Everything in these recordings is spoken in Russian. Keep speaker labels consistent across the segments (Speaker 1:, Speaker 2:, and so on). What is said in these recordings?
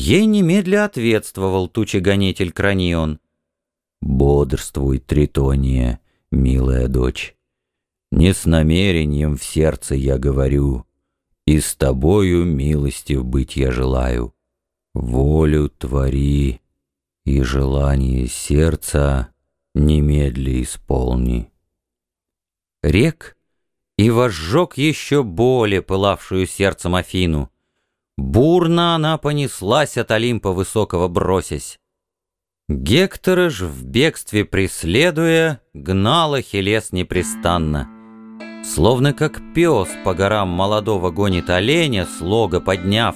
Speaker 1: Ей немедля ответствовал тучегонитель Кранион.
Speaker 2: «Бодрствуй, Тритония, милая дочь. Не с намерением в сердце я говорю, и с тобою милостив быть я желаю. Волю твори, и желание сердца немедли исполни».
Speaker 1: Рек и возжег еще более пылавшую сердцем Афину. Бурно она понеслась от Олимпа высокого бросясь. Гектора ж в бегстве преследуя, гнала Хелес непрестанно. Словно как пес по горам молодого гонит оленя, слога подняв,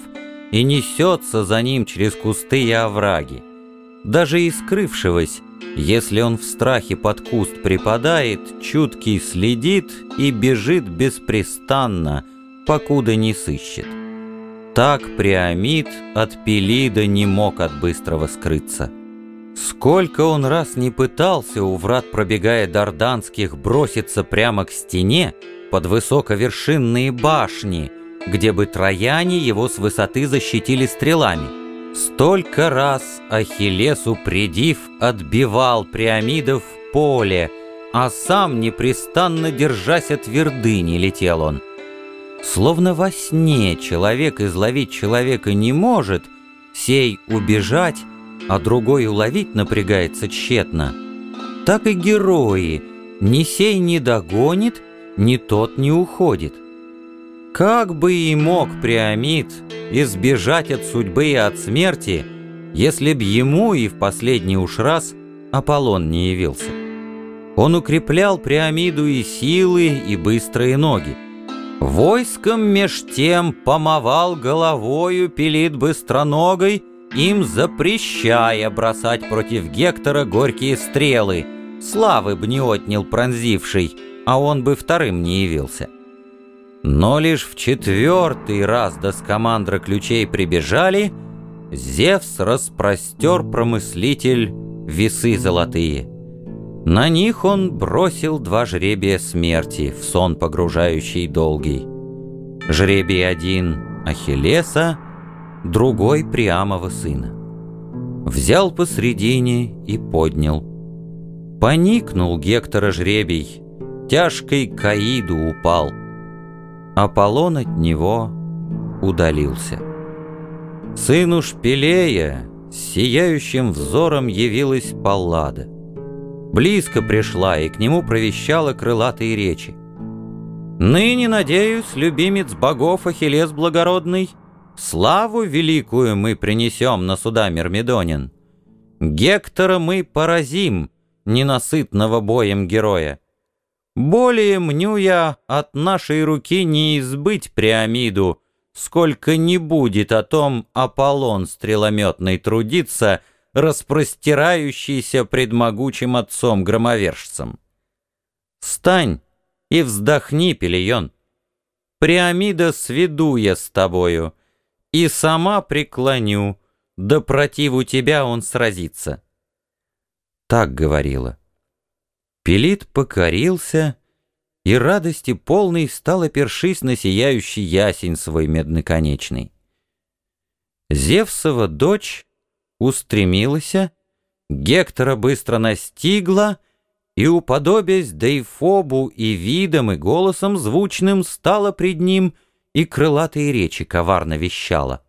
Speaker 1: и несется за ним через кусты и овраги. Даже и скрывшегося, если он в страхе под куст припадает, чуткий следит и бежит беспрестанно, покуда не сыщет. Так Приамид от Пелида не мог от быстрого скрыться. Сколько он раз не пытался, у врат пробегая Дарданских, броситься прямо к стене, под высоковершинные башни, где бы трояне его с высоты защитили стрелами. Столько раз Ахиллес, упредив, отбивал Приамидов поле, а сам, непрестанно держась от твердыни, летел он. Словно во сне человек изловить человека не может, сей убежать, а другой уловить напрягается тщетно. Так и герои, ни сей не догонит, ни тот не уходит. Как бы и мог Приамид избежать от судьбы и от смерти, если б ему и в последний уж раз Аполлон не явился? Он укреплял Приамиду и силы, и быстрые ноги. Войском меж тем помывал головою Пелит быстроногой, им запрещая бросать против Гектора горькие стрелы, славы б не отнял пронзивший, а он бы вторым не явился. Но лишь в четвертый раз до скамандра ключей прибежали, Зевс распростер промыслитель весы золотые. На них он бросил два жребия смерти в сон погружающий долгий. Жребий один Ахиллеса, другой Приамова сына. Взял посредине и поднял. Поникнул Гектора жребий, тяжкой Каиду упал — Аполлон от него удалился. Сыну Шпилея сияющим взором явилась Паллада. Близко пришла и к нему провещала крылатые речи. «Ныне, надеюсь, любимец богов Ахиллес благородный, славу великую мы принесем на суда Мирмидонин. Гектора мы поразим, ненасытного боем героя. Более мню я от нашей руки не избыть Приамиду, сколько не будет о том Аполлон стрелометный трудиться, распростирающийся пред могучим отцом-громовержцем. Стань и вздохни, Пелион. Приамида сведу я с тобою, и сама преклоню, да противу тебя он сразится. Так говорила. Пелит покорился и радости полный стал опершись на сияющий ясень свой медноконечный. Зевсова дочь устремилась, Гектора быстро настигла и, уподобясь Дейфобу и видом, и голосом звучным, стала пред ним и крылатые речи коварно вещала.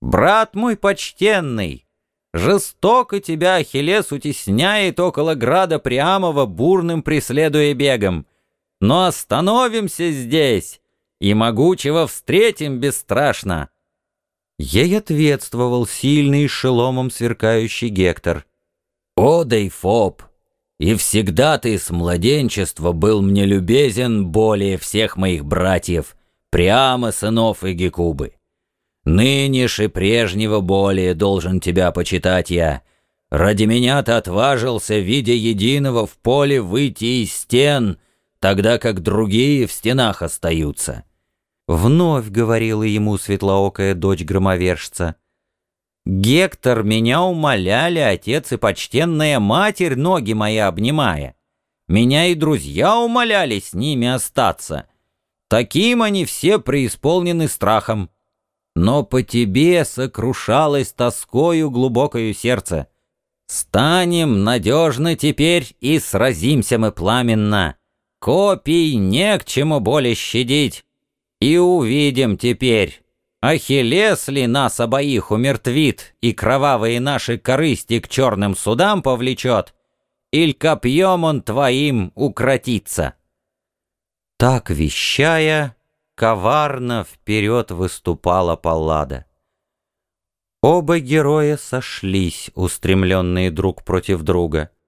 Speaker 1: «Брат мой почтенный, Жестоко тебя Ахиллес утесняет около града Приамова, бурным преследуя бегом. Но остановимся здесь и могучего встретим бесстрашно. Ей ответствовал сильный шеломом сверкающий Гектор.
Speaker 2: «О, Дейфоб, и всегда ты с младенчества был мне любезен более всех моих братьев, прямо сынов и Гекубы. Ныне и прежнего более должен тебя почитать я. Ради меня ты отважился, видя единого в поле, выйти из стен, тогда как другие в стенах остаются».
Speaker 1: Вновь говорила ему светлоокая дочь громовержца. «Гектор, меня умоляли отец и почтенная матерь, ноги мои обнимая. Меня и друзья умоляли с ними остаться. Таким они все преисполнены страхом. но по тебе сокрушалось тоскою глубокою сердце. Станем надежно теперь и сразимся мы пламенно. Копий не к чему более щадить. И увидим теперь, Ахиллес ли нас обоих умертвит и кровавые наши корысти к черным судам повлечет, иль копьем он твоим укротится. Так вещая, коварно вперед выступала Паллада. Оба героя сошлись, устремленные друг против друга —